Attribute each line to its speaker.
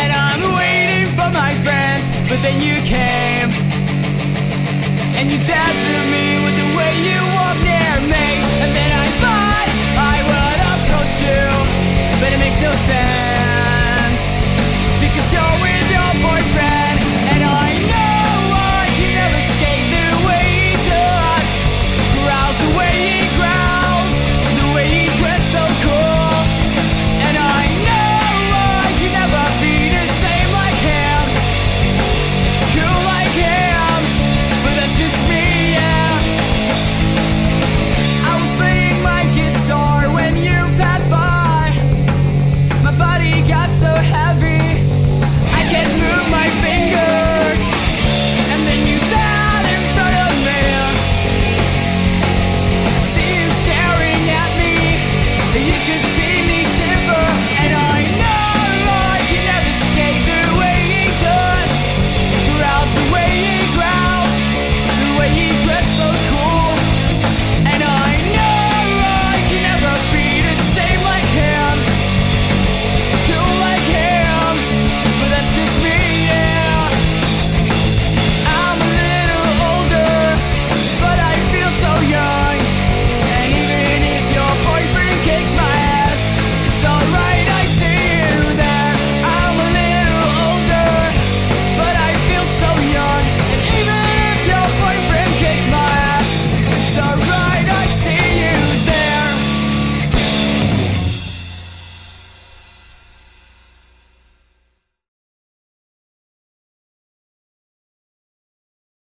Speaker 1: And I'm waiting for my friends, but then you came. And you dazzled me